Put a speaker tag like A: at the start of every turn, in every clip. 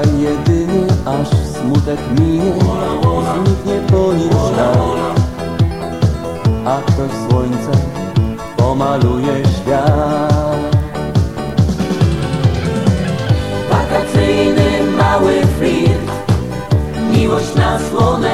A: Jedynie, aż smutek minie. Zniknie po nim A ktoś słońce pomaluje świat.
B: Wakacyjny mały flirt. Miłość na słoneczne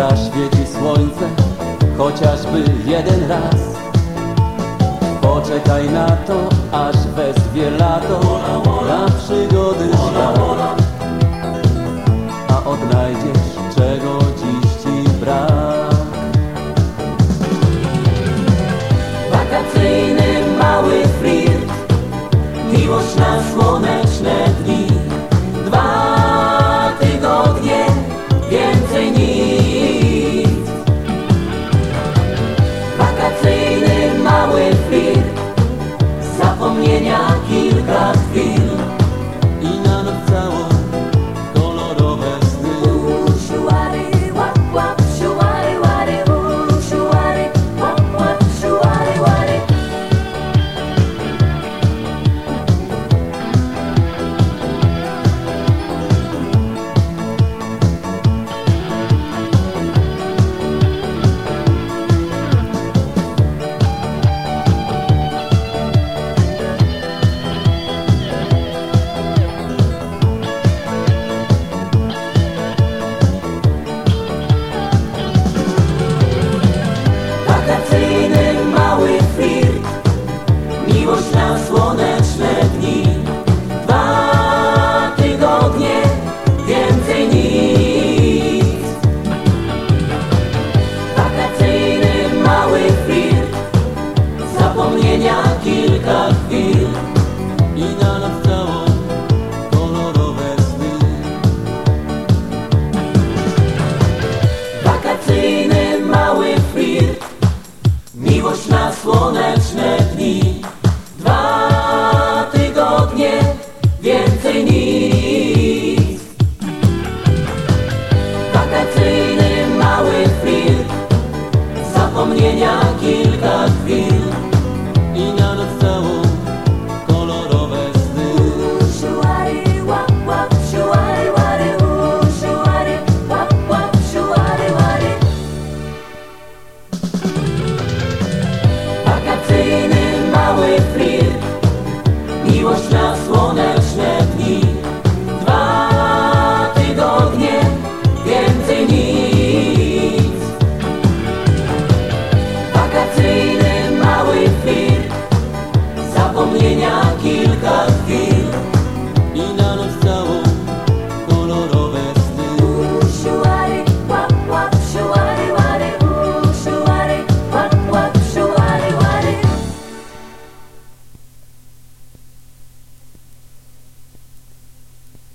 A: zaświeci słońce Chociażby jeden raz. Poczekaj na to, aż wezwie lato Na przygody świat A odnajdziesz, czego dziś ci brak.
B: Wakacyjny mały flirt Miłość na słoneczne słoneczne dni. Dwa tygodnie, więcej nic. Wakacyjny mały flirt Zapomnienia kilka chwil.
A: I na noc całą kolorowe sny.
B: Wakacyjny mały flirt Miłość na słoneczne